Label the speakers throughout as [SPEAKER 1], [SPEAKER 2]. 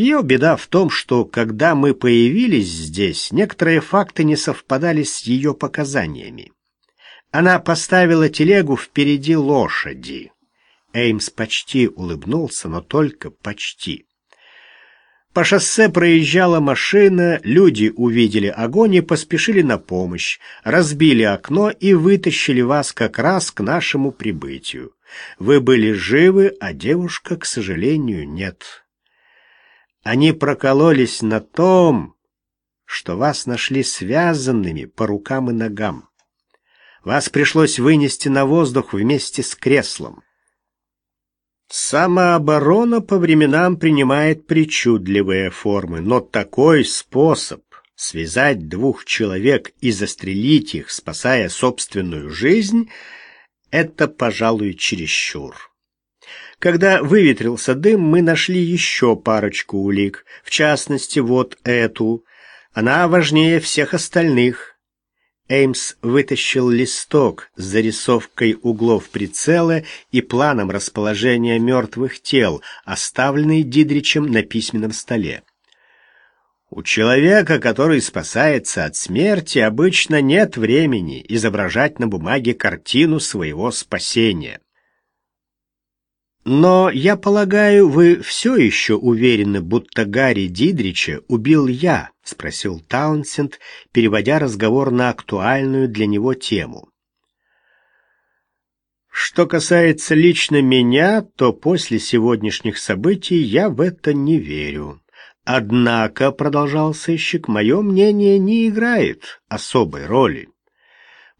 [SPEAKER 1] Ее беда в том, что когда мы появились здесь, некоторые факты не совпадали с ее показаниями. Она поставила телегу впереди лошади. Эймс почти улыбнулся, но только почти. По шоссе проезжала машина, люди увидели огонь и поспешили на помощь, разбили окно и вытащили вас как раз к нашему прибытию. Вы были живы, а девушка, к сожалению, нет. Они прокололись на том, что вас нашли связанными по рукам и ногам. Вас пришлось вынести на воздух вместе с креслом. Самооборона по временам принимает причудливые формы, но такой способ связать двух человек и застрелить их, спасая собственную жизнь, это, пожалуй, чересчур. Когда выветрился дым, мы нашли еще парочку улик, в частности, вот эту. Она важнее всех остальных. Эймс вытащил листок с зарисовкой углов прицела и планом расположения мертвых тел, оставленный Дидричем на письменном столе. У человека, который спасается от смерти, обычно нет времени изображать на бумаге картину своего спасения. Но, я полагаю, вы все еще уверены, будто Гарри Дидрича убил я, спросил Таунсенд, переводя разговор на актуальную для него тему. Что касается лично меня, то после сегодняшних событий я в это не верю. Однако, продолжал сыщик, мое мнение не играет особой роли.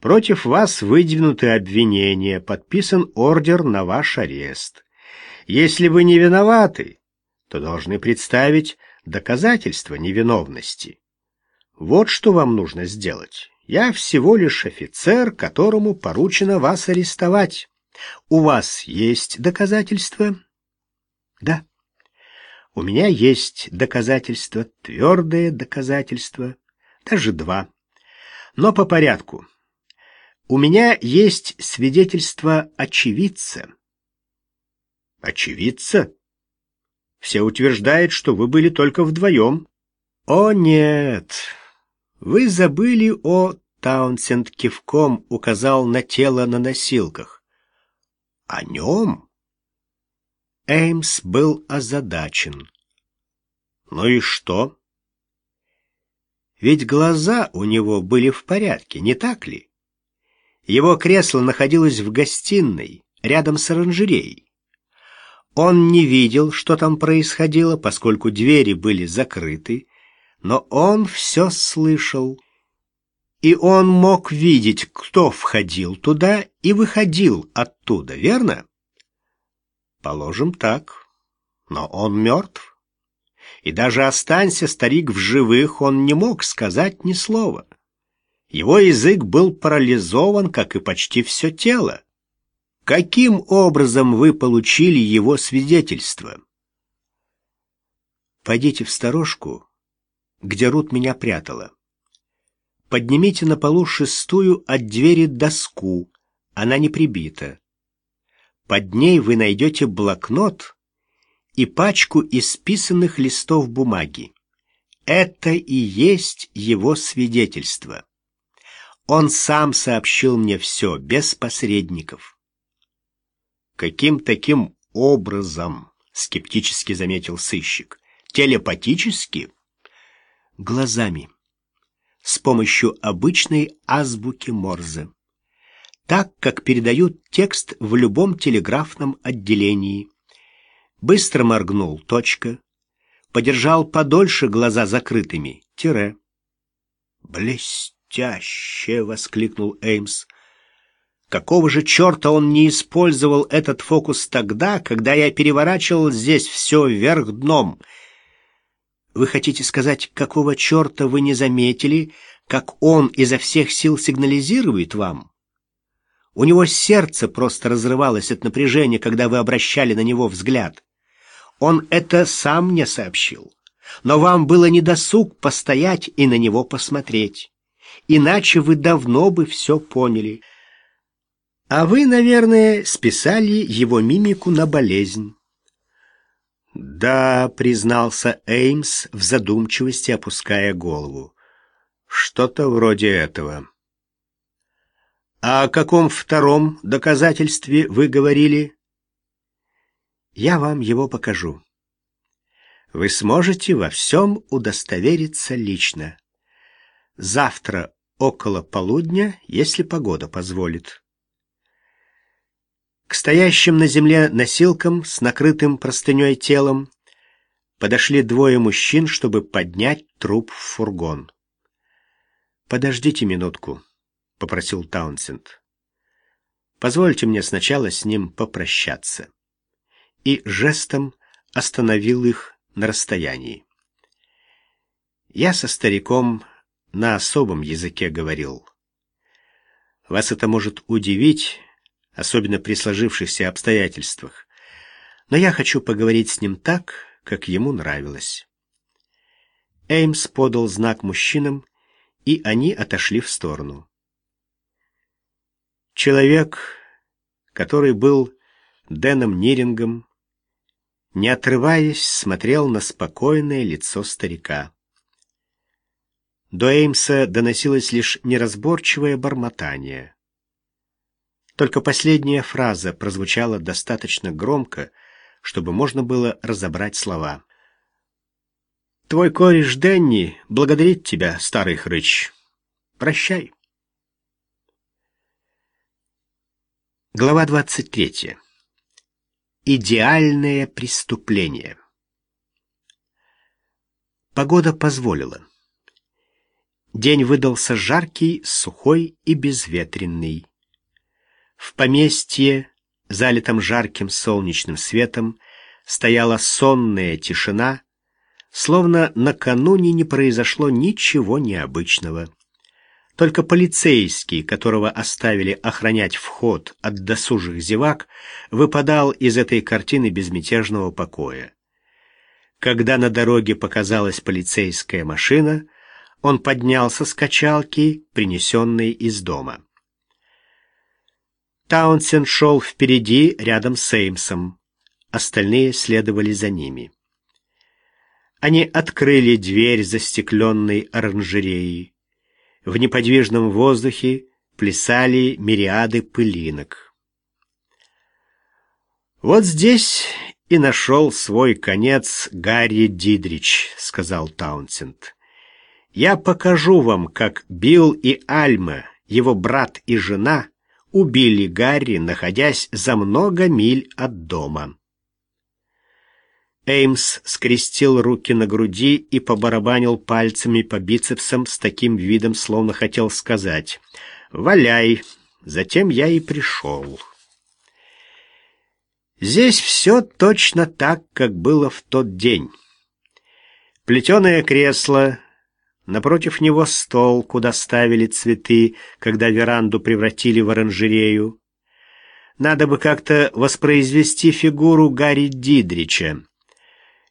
[SPEAKER 1] Против вас выдвинуты обвинения, подписан ордер на ваш арест. Если вы не виноваты, то должны представить доказательства невиновности. Вот что вам нужно сделать. Я всего лишь офицер, которому поручено вас арестовать. У вас есть доказательства? Да. У меня есть доказательства, твердые доказательства, даже два. Но по порядку. У меня есть свидетельство очевидца. Очевидца? Все утверждают, что вы были только вдвоем. О, нет. Вы забыли о... Таунсенд кивком указал на тело на носилках. О нем? Эймс был озадачен. Ну и что? Ведь глаза у него были в порядке, не так ли? Его кресло находилось в гостиной, рядом с оранжереей. Он не видел, что там происходило, поскольку двери были закрыты, но он все слышал. И он мог видеть, кто входил туда и выходил оттуда, верно? Положим так. Но он мертв. И даже останься старик в живых, он не мог сказать ни слова. Его язык был парализован, как и почти все тело. Каким образом вы получили его свидетельство? Пойдите в сторожку, где Рут меня прятала. Поднимите на полу шестую от двери доску, она не прибита. Под ней вы найдете блокнот и пачку исписанных листов бумаги. Это и есть его свидетельство. Он сам сообщил мне все, без посредников. Каким таким образом? скептически заметил сыщик. Телепатически? Глазами. С помощью обычной азбуки Морзе. Так, как передают текст в любом телеграфном отделении. Быстро моргнул, точка. Подержал подольше глаза закрытыми, тире. «Блестяще!» — воскликнул Эймс. Какого же черта он не использовал этот фокус тогда, когда я переворачивал здесь все вверх дном? Вы хотите сказать, какого черта вы не заметили, как он изо всех сил сигнализирует вам? У него сердце просто разрывалось от напряжения, когда вы обращали на него взгляд. Он это сам мне сообщил. Но вам было недосуг постоять и на него посмотреть. Иначе вы давно бы все поняли. А вы, наверное, списали его мимику на болезнь. «Да», — признался Эймс в задумчивости, опуская голову. «Что-то вроде этого». «А о каком втором доказательстве вы говорили?» «Я вам его покажу. Вы сможете во всем удостовериться лично. Завтра около полудня, если погода позволит». К стоящим на земле носилкам с накрытым простыней телом подошли двое мужчин, чтобы поднять труп в фургон. «Подождите минутку», — попросил Таунсенд. «Позвольте мне сначала с ним попрощаться». И жестом остановил их на расстоянии. Я со стариком на особом языке говорил. Вас это может удивить, особенно при сложившихся обстоятельствах. Но я хочу поговорить с ним так, как ему нравилось. Эймс подал знак мужчинам, и они отошли в сторону. Человек, который был Дэном Нирингом, не отрываясь, смотрел на спокойное лицо старика. До Эймса доносилось лишь неразборчивое бормотание. Только последняя фраза прозвучала достаточно громко, чтобы можно было разобрать слова. «Твой кореш Денни благодарит тебя, старый хрыч. Прощай». Глава двадцать третья. Идеальное преступление. Погода позволила. День выдался жаркий, сухой и безветренный. В поместье, залитом жарким солнечным светом, стояла сонная тишина, словно накануне не произошло ничего необычного. Только полицейский, которого оставили охранять вход от досужих зевак, выпадал из этой картины безмятежного покоя. Когда на дороге показалась полицейская машина, он поднялся с качалки, принесенной из дома. Таунсен шел впереди, рядом с Эймсом. Остальные следовали за ними. Они открыли дверь застекленной оранжереи. В неподвижном воздухе плясали мириады пылинок. «Вот здесь и нашел свой конец Гарри Дидрич», — сказал Таунсенд. «Я покажу вам, как Билл и Альма, его брат и жена, убили Гарри, находясь за много миль от дома. Эймс скрестил руки на груди и побарабанил пальцами по бицепсам с таким видом, словно хотел сказать «Валяй, затем я и пришел». Здесь все точно так, как было в тот день. Плетеное кресло, Напротив него стол, куда ставили цветы, когда веранду превратили в оранжерею. Надо бы как-то воспроизвести фигуру Гарри Дидрича.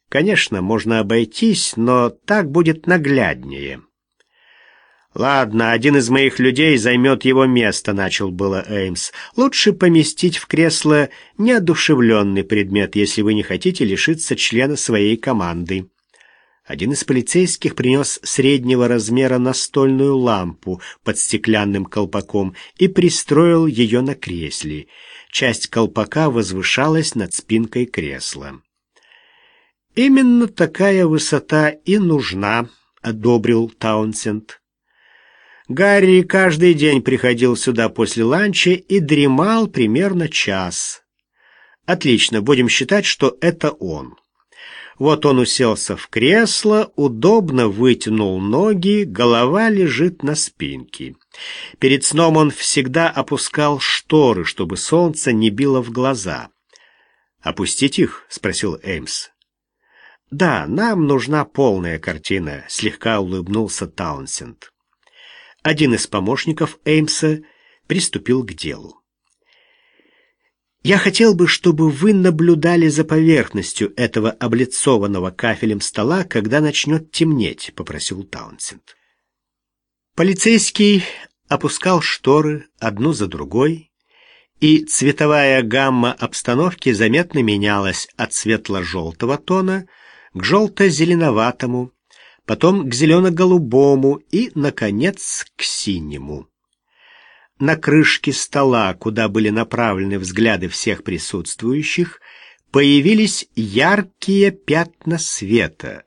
[SPEAKER 1] Конечно, можно обойтись, но так будет нагляднее. «Ладно, один из моих людей займет его место», — начал было Эймс. «Лучше поместить в кресло неодушевленный предмет, если вы не хотите лишиться члена своей команды». Один из полицейских принес среднего размера настольную лампу под стеклянным колпаком и пристроил ее на кресле. Часть колпака возвышалась над спинкой кресла. «Именно такая высота и нужна», — одобрил Таунсенд. Гарри каждый день приходил сюда после ланча и дремал примерно час. Отлично, будем считать, что это он. Вот он уселся в кресло, удобно вытянул ноги, голова лежит на спинке. Перед сном он всегда опускал шторы, чтобы солнце не било в глаза. «Опустить их?» — спросил Эймс. «Да, нам нужна полная картина», — слегка улыбнулся Таунсенд. Один из помощников Эймса приступил к делу. Я хотел бы, чтобы вы наблюдали за поверхностью этого облицованного кафелем стола, когда начнет темнеть, — попросил Таунсенд. Полицейский опускал шторы одну за другой, и цветовая гамма обстановки заметно менялась от светло-желтого тона к желто-зеленоватому, потом к зелено-голубому и, наконец, к синему. На крышке стола, куда были направлены взгляды всех присутствующих, появились яркие пятна света,